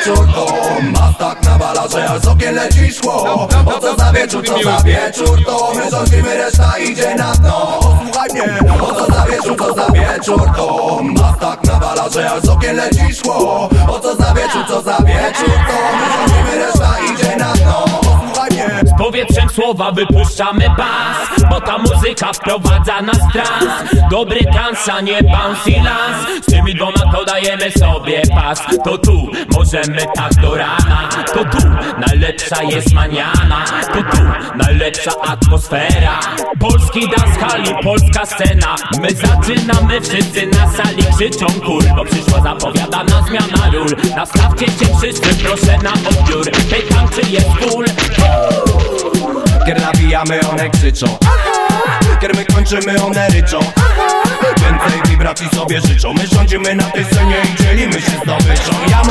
wieczór. To Mas tak nawala, że aż z okien leci szkło. O co za wieczór, co za wieczór to My rządzimy, reszta idzie na dno. Słuchaj mnie, o co za wieczór, co za wieczór to Mas tak nawala, że aż z okien leci szkło. O co za wieczór, co za wieczór to powietrzem słowa wypuszczamy bas Bo ta muzyka wprowadza nas w trans. Dobry trans, a nie bouncy lans Z tymi dwoma to dajemy sobie pas. To tu możemy tak do rana. To tu najlepsza jest maniana. To tu najlepsza atmosfera. Polski dance hali, polska scena. My zaczynamy, wszyscy na sali krzyczą kur Bo przyszła zapowiadana zmiana ról. Nastawcie się wszyscy, proszę na odbiór. Pytam czy jest ból Kier nawijamy, one krzyczą. Kier my kończymy, one ryczą. Więcej wibracji sobie życzą. My rządzimy na tej scenie